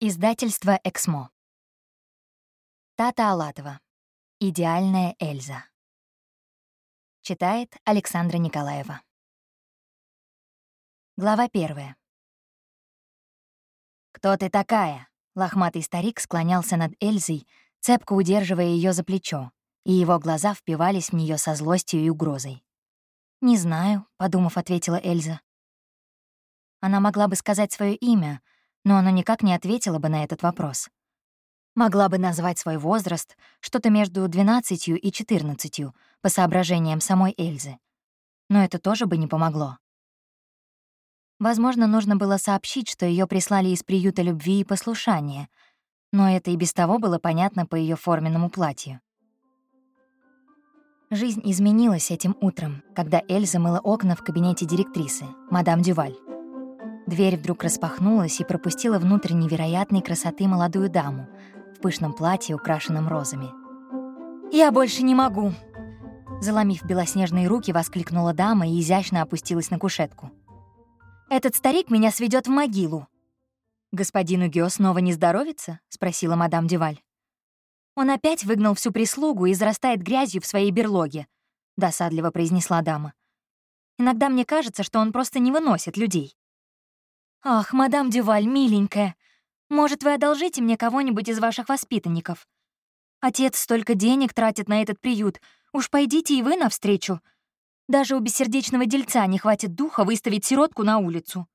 Издательство «Эксмо». Тата Алатова. Идеальная Эльза. Читает Александра Николаева. Глава первая. «Кто ты такая?» Лохматый старик склонялся над Эльзой, цепко удерживая ее за плечо, и его глаза впивались в нее со злостью и угрозой. «Не знаю», — подумав, ответила Эльза. Она могла бы сказать свое имя — но она никак не ответила бы на этот вопрос. Могла бы назвать свой возраст что-то между 12 и 14 по соображениям самой Эльзы. Но это тоже бы не помогло. Возможно, нужно было сообщить, что ее прислали из приюта любви и послушания, но это и без того было понятно по ее форменному платью. Жизнь изменилась этим утром, когда Эльза мыла окна в кабинете директрисы, мадам Дюваль. Дверь вдруг распахнулась и пропустила внутрь невероятной красоты молодую даму в пышном платье, украшенном розами. «Я больше не могу!» Заломив белоснежные руки, воскликнула дама и изящно опустилась на кушетку. «Этот старик меня сведет в могилу!» «Господину Гео снова не здоровится?» — спросила мадам Деваль. «Он опять выгнал всю прислугу и зарастает грязью в своей берлоге», — досадливо произнесла дама. «Иногда мне кажется, что он просто не выносит людей. «Ах, мадам Дюваль, миленькая, может, вы одолжите мне кого-нибудь из ваших воспитанников? Отец столько денег тратит на этот приют, уж пойдите и вы навстречу. Даже у бессердечного дельца не хватит духа выставить сиротку на улицу.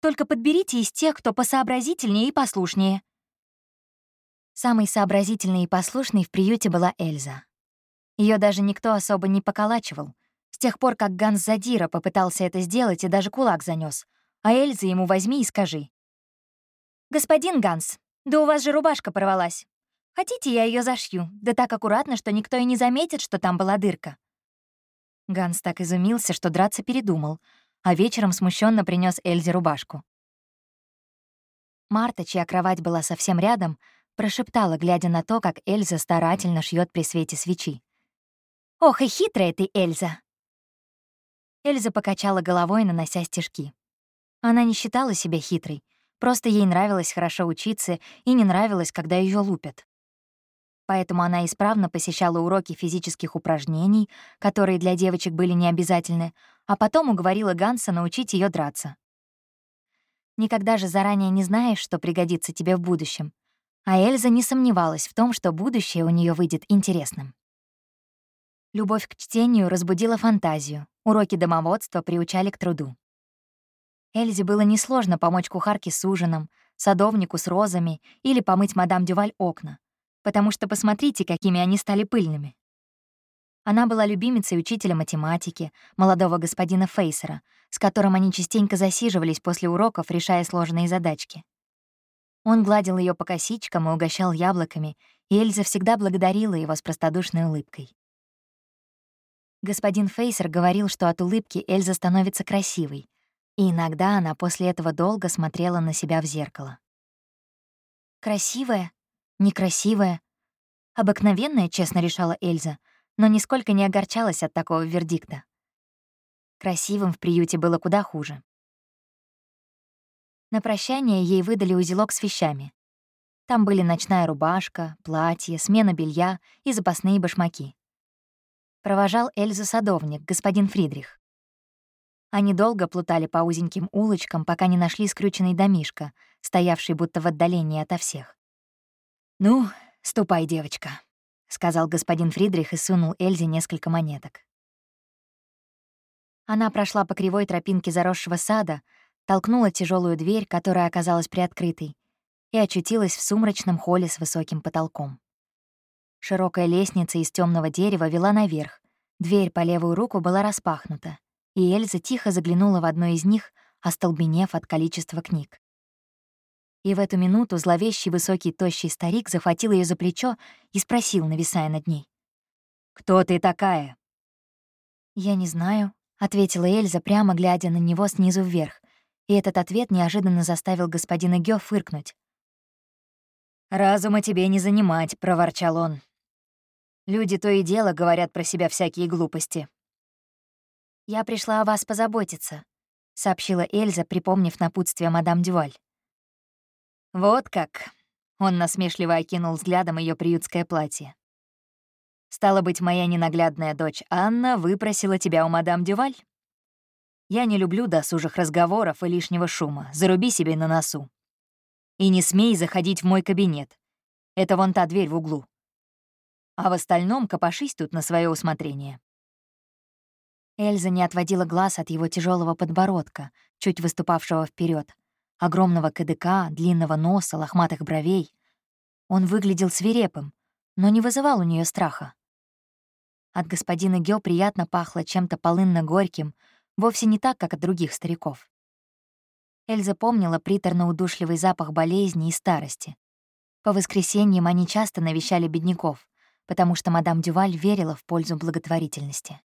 Только подберите из тех, кто посообразительнее и послушнее». Самой сообразительной и послушной в приюте была Эльза. Ее даже никто особо не поколачивал. С тех пор, как Ганс Задира попытался это сделать и даже кулак занес — а Эльза ему возьми и скажи. «Господин Ганс, да у вас же рубашка порвалась. Хотите, я ее зашью, да так аккуратно, что никто и не заметит, что там была дырка». Ганс так изумился, что драться передумал, а вечером смущенно принес Эльзе рубашку. Марта, чья кровать была совсем рядом, прошептала, глядя на то, как Эльза старательно шьет при свете свечи. «Ох и хитрая ты, Эльза!» Эльза покачала головой, нанося стежки. Она не считала себя хитрой, просто ей нравилось хорошо учиться и не нравилось, когда ее лупят. Поэтому она исправно посещала уроки физических упражнений, которые для девочек были необязательны, а потом уговорила Ганса научить ее драться. Никогда же заранее не знаешь, что пригодится тебе в будущем. А Эльза не сомневалась в том, что будущее у нее выйдет интересным. Любовь к чтению разбудила фантазию, уроки домоводства приучали к труду. Эльзе было несложно помочь кухарке с ужином, садовнику с розами или помыть мадам Дюваль окна, потому что посмотрите, какими они стали пыльными. Она была любимицей учителя математики, молодого господина Фейсера, с которым они частенько засиживались после уроков, решая сложные задачки. Он гладил ее по косичкам и угощал яблоками, и Эльза всегда благодарила его с простодушной улыбкой. Господин Фейсер говорил, что от улыбки Эльза становится красивой, и иногда она после этого долго смотрела на себя в зеркало. «Красивая? Некрасивая?» «Обыкновенная», — честно решала Эльза, но нисколько не огорчалась от такого вердикта. Красивым в приюте было куда хуже. На прощание ей выдали узелок с вещами. Там были ночная рубашка, платье, смена белья и запасные башмаки. Провожал Эльзу садовник, господин Фридрих. Они долго плутали по узеньким улочкам, пока не нашли скрюченный домишко, стоявший будто в отдалении ото всех. «Ну, ступай, девочка», — сказал господин Фридрих и сунул Эльзе несколько монеток. Она прошла по кривой тропинке заросшего сада, толкнула тяжелую дверь, которая оказалась приоткрытой, и очутилась в сумрачном холле с высоким потолком. Широкая лестница из темного дерева вела наверх, дверь по левую руку была распахнута, и Эльза тихо заглянула в одно из них, остолбенев от количества книг. И в эту минуту зловещий высокий тощий старик захватил ее за плечо и спросил, нависая над ней. «Кто ты такая?» «Я не знаю», — ответила Эльза, прямо глядя на него снизу вверх, и этот ответ неожиданно заставил господина Гё фыркнуть. «Разума тебе не занимать», — проворчал он. «Люди то и дело говорят про себя всякие глупости. «Я пришла о вас позаботиться», — сообщила Эльза, припомнив напутствие мадам Дюваль. «Вот как!» — он насмешливо окинул взглядом ее приютское платье. «Стало быть, моя ненаглядная дочь Анна выпросила тебя у мадам Дюваль?» Я не люблю досужих разговоров и лишнего шума. Заруби себе на носу. И не смей заходить в мой кабинет. Это вон та дверь в углу. А в остальном копошись тут на свое усмотрение. Эльза не отводила глаз от его тяжелого подбородка, чуть выступавшего вперед, огромного КДК, длинного носа, лохматых бровей. Он выглядел свирепым, но не вызывал у нее страха. От господина Гё приятно пахло чем-то полынно-горьким, Вовсе не так, как от других стариков. Эльза помнила приторно-удушливый запах болезни и старости. По воскресеньям они часто навещали бедняков, потому что мадам Дюваль верила в пользу благотворительности.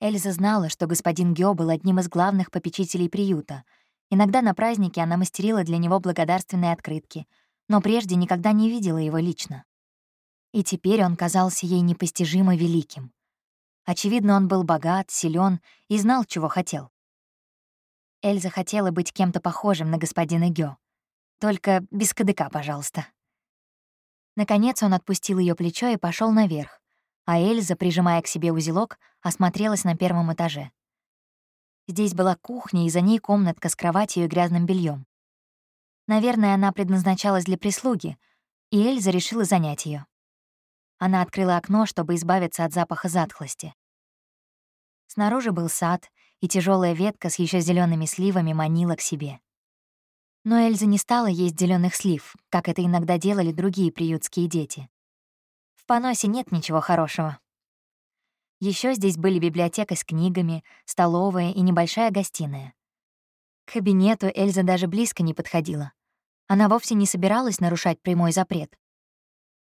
Эльза знала, что господин Гео был одним из главных попечителей приюта. Иногда на празднике она мастерила для него благодарственные открытки, но прежде никогда не видела его лично. И теперь он казался ей непостижимо великим. Очевидно, он был богат, силен и знал, чего хотел. Эльза хотела быть кем-то похожим на господина Гё. Только без кадыка, пожалуйста. Наконец он отпустил ее плечо и пошел наверх, а Эльза, прижимая к себе узелок, осмотрелась на первом этаже. Здесь была кухня, и за ней комнатка с кроватью и грязным бельем. Наверное, она предназначалась для прислуги, и Эльза решила занять ее. Она открыла окно, чтобы избавиться от запаха затхлости. Снаружи был сад, и тяжелая ветка с еще зелеными сливами манила к себе. Но Эльза не стала есть зеленых слив, как это иногда делали другие приютские дети. В поносе нет ничего хорошего. Еще здесь были библиотека с книгами, столовая и небольшая гостиная. К кабинету Эльза даже близко не подходила. Она вовсе не собиралась нарушать прямой запрет.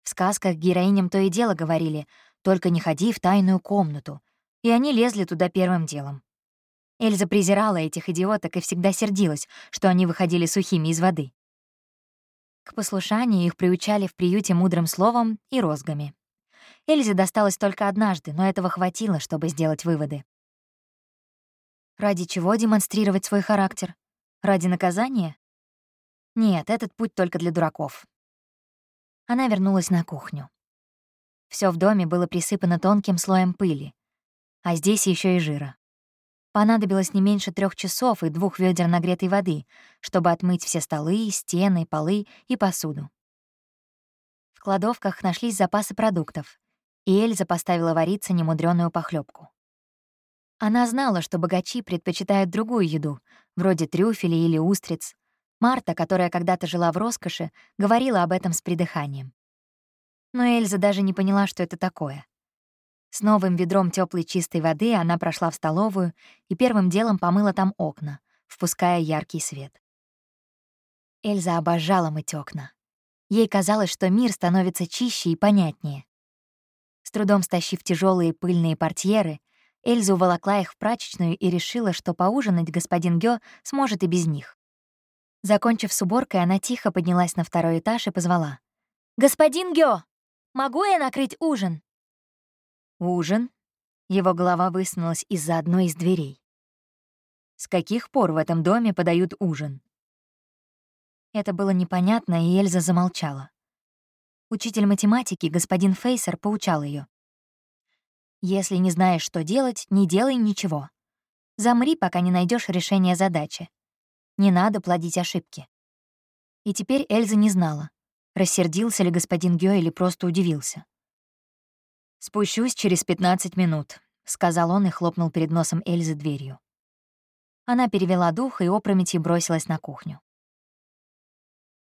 В сказках героиням то и дело говорили «только не ходи в тайную комнату», и они лезли туда первым делом. Эльза презирала этих идиоток и всегда сердилась, что они выходили сухими из воды. К послушанию их приучали в приюте мудрым словом и розгами. Эльзе досталось только однажды, но этого хватило, чтобы сделать выводы. Ради чего демонстрировать свой характер? Ради наказания? Нет, этот путь только для дураков. Она вернулась на кухню. Все в доме было присыпано тонким слоем пыли, а здесь еще и жира. Понадобилось не меньше трех часов и двух ведер нагретой воды, чтобы отмыть все столы, стены, полы и посуду. В кладовках нашлись запасы продуктов, и Эльза поставила вариться немудрёную похлебку. Она знала, что богачи предпочитают другую еду, вроде трюфелей или устриц, Марта, которая когда-то жила в роскоши, говорила об этом с придыханием. Но Эльза даже не поняла, что это такое. С новым ведром теплой чистой воды она прошла в столовую и первым делом помыла там окна, впуская яркий свет. Эльза обожала мыть окна. Ей казалось, что мир становится чище и понятнее. Трудом стащив тяжелые пыльные портьеры, Эльза уволокла их в прачечную и решила, что поужинать господин Гё сможет и без них. Закончив с уборкой, она тихо поднялась на второй этаж и позвала. «Господин Гё, могу я накрыть ужин?» «Ужин?» Его голова высунулась из-за одной из дверей. «С каких пор в этом доме подают ужин?» Это было непонятно, и Эльза замолчала. Учитель математики, господин Фейсер, поучал ее. «Если не знаешь, что делать, не делай ничего. Замри, пока не найдешь решение задачи. Не надо плодить ошибки. И теперь Эльза не знала, рассердился ли господин Гё или просто удивился. «Спущусь через 15 минут», — сказал он и хлопнул перед носом Эльзы дверью. Она перевела дух и опрометью бросилась на кухню.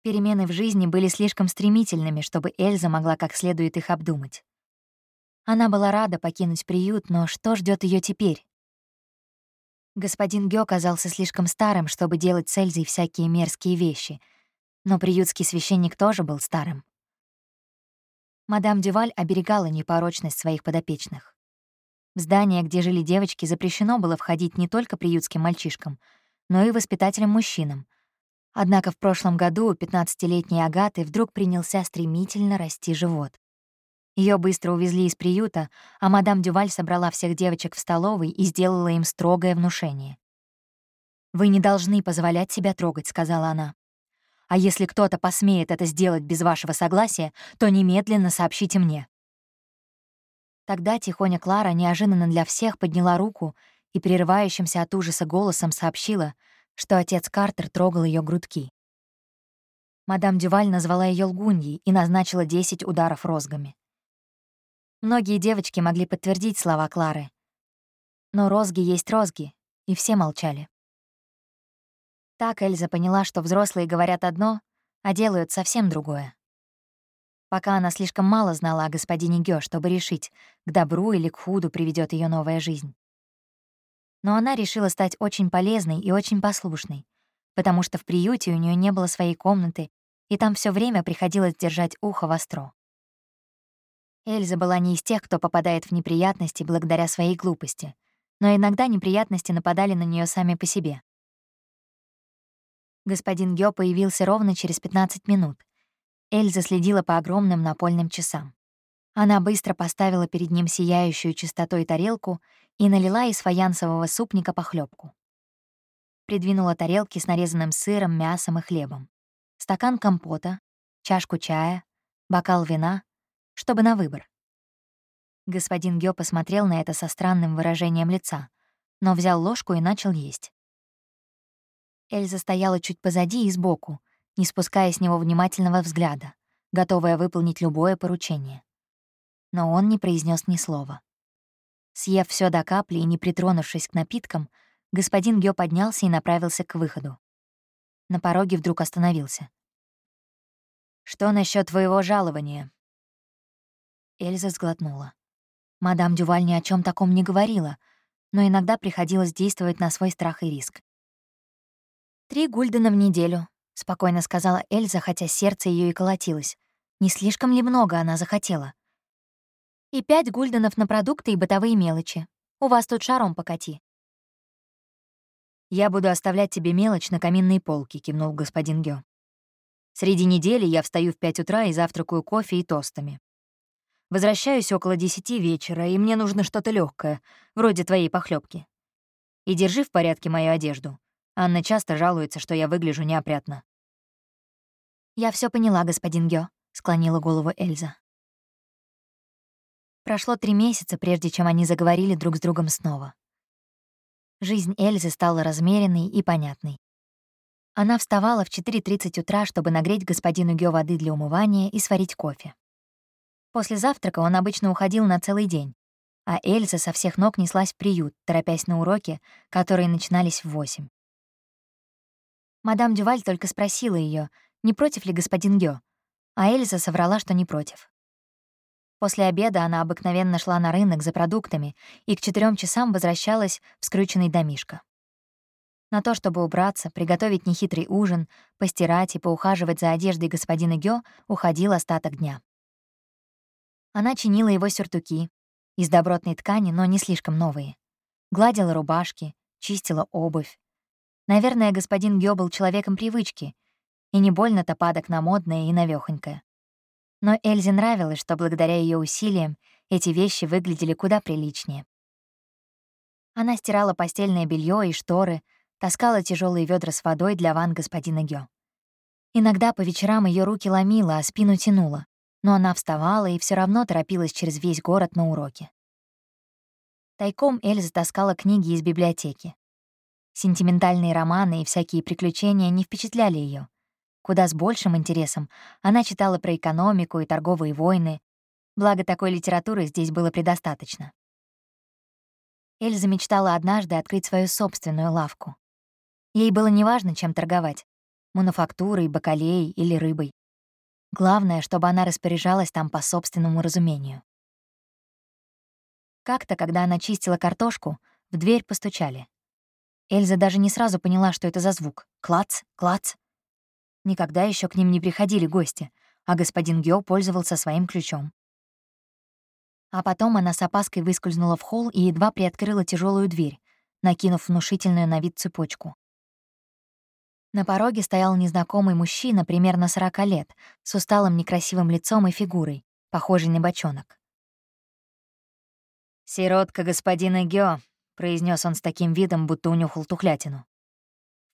Перемены в жизни были слишком стремительными, чтобы Эльза могла как следует их обдумать. Она была рада покинуть приют, но что ждет ее теперь? Господин Гё казался слишком старым, чтобы делать с Эльзой всякие мерзкие вещи, но приютский священник тоже был старым. Мадам Дюваль оберегала непорочность своих подопечных. В здание, где жили девочки, запрещено было входить не только приютским мальчишкам, но и воспитателям-мужчинам. Однако в прошлом году у 15-летней Агаты вдруг принялся стремительно расти живот. Ее быстро увезли из приюта, а мадам Дюваль собрала всех девочек в столовой и сделала им строгое внушение. «Вы не должны позволять себя трогать», — сказала она. А если кто-то посмеет это сделать без вашего согласия, то немедленно сообщите мне». Тогда тихоня Клара неожиданно для всех подняла руку и прерывающимся от ужаса голосом сообщила, что отец Картер трогал ее грудки. Мадам Дюваль назвала ее лгуньей и назначила 10 ударов розгами. Многие девочки могли подтвердить слова Клары. Но розги есть розги, и все молчали. Так Эльза поняла, что взрослые говорят одно, а делают совсем другое. Пока она слишком мало знала о господине Гё, чтобы решить, к добру или к худу приведет ее новая жизнь. Но она решила стать очень полезной и очень послушной, потому что в приюте у нее не было своей комнаты, и там все время приходилось держать ухо востро. Эльза была не из тех, кто попадает в неприятности благодаря своей глупости, но иногда неприятности нападали на нее сами по себе. Господин Гё появился ровно через 15 минут. Эльза следила по огромным напольным часам. Она быстро поставила перед ним сияющую чистотой тарелку и налила из фаянсового супника похлебку. Придвинула тарелки с нарезанным сыром, мясом и хлебом. Стакан компота, чашку чая, бокал вина, чтобы на выбор. Господин Гё посмотрел на это со странным выражением лица, но взял ложку и начал есть. Эльза стояла чуть позади и сбоку, не спуская с него внимательного взгляда, готовая выполнить любое поручение. Но он не произнес ни слова. Съев все до капли и не притронувшись к напиткам, господин Гё поднялся и направился к выходу. На пороге вдруг остановился. «Что насчет твоего жалования?» Эльза сглотнула. Мадам Дюваль ни о чем таком не говорила, но иногда приходилось действовать на свой страх и риск. «Три гульдена в неделю», — спокойно сказала Эльза, хотя сердце ее и колотилось. Не слишком ли много она захотела? «И пять гульденов на продукты и бытовые мелочи. У вас тут шаром покати». «Я буду оставлять тебе мелочь на каминной полке», — кивнул господин Гё. «Среди недели я встаю в пять утра и завтракаю кофе и тостами. Возвращаюсь около десяти вечера, и мне нужно что-то легкое, вроде твоей похлебки. И держи в порядке мою одежду. Анна часто жалуется, что я выгляжу неопрятно. «Я все поняла, господин Гё», — склонила голову Эльза. Прошло три месяца, прежде чем они заговорили друг с другом снова. Жизнь Эльзы стала размеренной и понятной. Она вставала в 4.30 утра, чтобы нагреть господину Гё воды для умывания и сварить кофе. После завтрака он обычно уходил на целый день, а Эльза со всех ног неслась в приют, торопясь на уроки, которые начинались в восемь. Мадам Дюваль только спросила ее, не против ли господин Гё, а Эльза соврала, что не против. После обеда она обыкновенно шла на рынок за продуктами и к четырем часам возвращалась в скрюченный домишко. На то, чтобы убраться, приготовить нехитрый ужин, постирать и поухаживать за одеждой господина Гё, уходил остаток дня. Она чинила его сюртуки, из добротной ткани, но не слишком новые. Гладила рубашки, чистила обувь, Наверное, господин Гё был человеком привычки и не больно-то падок на модное и навёхонькое. Но Эльзе нравилось, что благодаря ее усилиям эти вещи выглядели куда приличнее. Она стирала постельное белье и шторы, таскала тяжелые ведра с водой для ванн господина Гё. Иногда по вечерам ее руки ломило, а спину тянуло, но она вставала и все равно торопилась через весь город на уроки. Тайком Эльза таскала книги из библиотеки. Сентиментальные романы и всякие приключения не впечатляли ее. Куда с большим интересом она читала про экономику и торговые войны, благо такой литературы здесь было предостаточно. Эльза мечтала однажды открыть свою собственную лавку. Ей было неважно, чем торговать — мануфактурой, бакалеей или рыбой. Главное, чтобы она распоряжалась там по собственному разумению. Как-то, когда она чистила картошку, в дверь постучали. Эльза даже не сразу поняла, что это за звук. Клац, клац. Никогда еще к ним не приходили гости, а господин Гео пользовался своим ключом. А потом она с опаской выскользнула в холл и едва приоткрыла тяжелую дверь, накинув внушительную на вид цепочку. На пороге стоял незнакомый мужчина примерно сорока лет, с усталым некрасивым лицом и фигурой, похожий на бочонок. «Сиротка господина Гео», — произнес он с таким видом, будто унюхал тухлятину.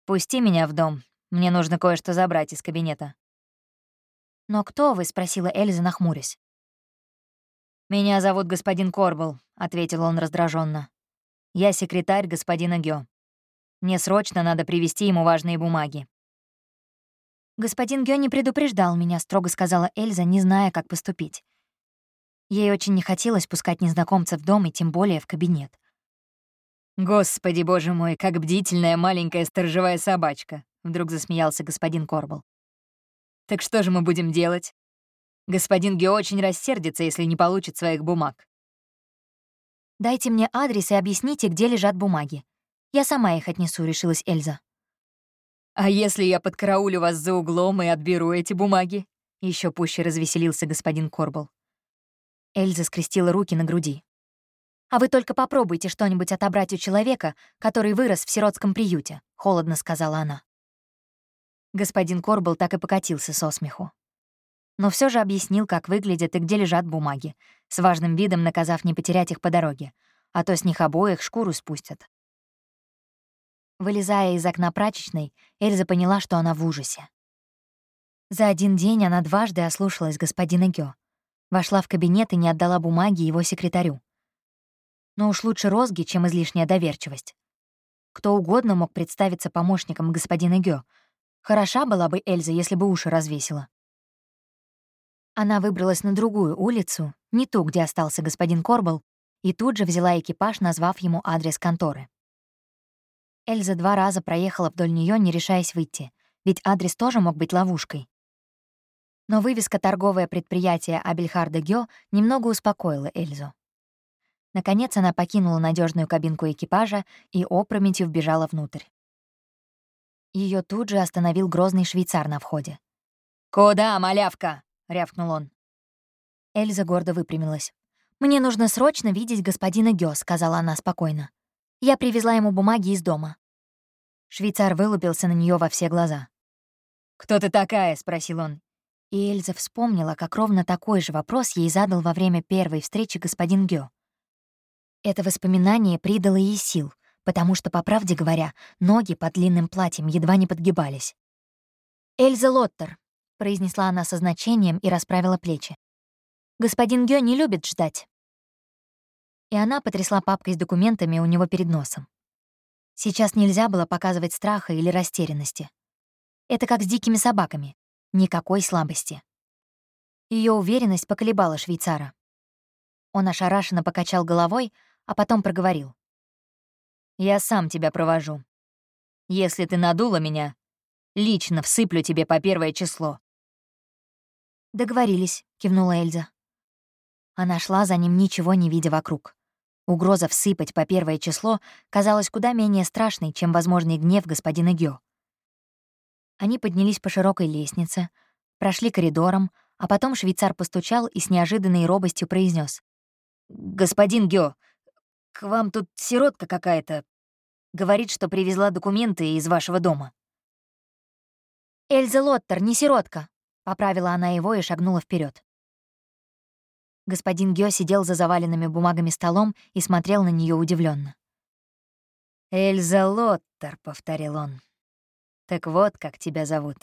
«Пусти меня в дом. Мне нужно кое-что забрать из кабинета». «Но кто вы?» — спросила Эльза, нахмурясь. «Меня зовут господин Корбл», — ответил он раздраженно. «Я секретарь господина Гё. Мне срочно надо привезти ему важные бумаги». «Господин Гё не предупреждал меня», — строго сказала Эльза, не зная, как поступить. Ей очень не хотелось пускать незнакомца в дом и тем более в кабинет. «Господи, боже мой, как бдительная маленькая сторожевая собачка!» — вдруг засмеялся господин Корбл. «Так что же мы будем делать? Господин Гео очень рассердится, если не получит своих бумаг». «Дайте мне адрес и объясните, где лежат бумаги. Я сама их отнесу», — решилась Эльза. «А если я подкараулю вас за углом и отберу эти бумаги?» Еще пуще развеселился господин Корбл. Эльза скрестила руки на груди. «А вы только попробуйте что-нибудь отобрать у человека, который вырос в сиротском приюте», — холодно сказала она. Господин Корбл так и покатился со смеху. Но все же объяснил, как выглядят и где лежат бумаги, с важным видом наказав не потерять их по дороге, а то с них обоих шкуру спустят. Вылезая из окна прачечной, Эльза поняла, что она в ужасе. За один день она дважды ослушалась господина Гё, Вошла в кабинет и не отдала бумаги его секретарю. Но уж лучше розги, чем излишняя доверчивость. Кто угодно мог представиться помощником господина Гё. Хороша была бы Эльза, если бы уши развесила. Она выбралась на другую улицу, не ту, где остался господин Корбл, и тут же взяла экипаж, назвав ему адрес конторы. Эльза два раза проехала вдоль нее, не решаясь выйти, ведь адрес тоже мог быть ловушкой. Но вывеска «Торговое предприятие Абельхарда Гё» немного успокоила Эльзу. Наконец она покинула надежную кабинку экипажа и опрометью вбежала внутрь. Ее тут же остановил грозный швейцар на входе. «Куда, малявка?» — рявкнул он. Эльза гордо выпрямилась. «Мне нужно срочно видеть господина Гё», — сказала она спокойно. «Я привезла ему бумаги из дома». Швейцар вылупился на нее во все глаза. «Кто ты такая?» — спросил он. И Эльза вспомнила, как ровно такой же вопрос ей задал во время первой встречи господин Гё. Это воспоминание придало ей сил, потому что, по правде говоря, ноги под длинным платьем едва не подгибались. «Эльза Лоттер», — произнесла она со значением и расправила плечи. «Господин Гё не любит ждать». И она потрясла папкой с документами у него перед носом. Сейчас нельзя было показывать страха или растерянности. Это как с дикими собаками. Никакой слабости. Ее уверенность поколебала швейцара. Он ошарашенно покачал головой, а потом проговорил. «Я сам тебя провожу. Если ты надула меня, лично всыплю тебе по первое число». «Договорились», — кивнула Эльза. Она шла за ним, ничего не видя вокруг. Угроза всыпать по первое число казалась куда менее страшной, чем возможный гнев господина Гё. Они поднялись по широкой лестнице, прошли коридором, а потом швейцар постучал и с неожиданной робостью произнес: «Господин Гё, к вам тут сиротка какая-то. Говорит, что привезла документы из вашего дома». «Эльза Лоттер, не сиротка», — поправила она его и шагнула вперед. Господин Гё сидел за заваленными бумагами столом и смотрел на нее удивленно. «Эльза Лоттер», — повторил он. Так вот, как тебя зовут.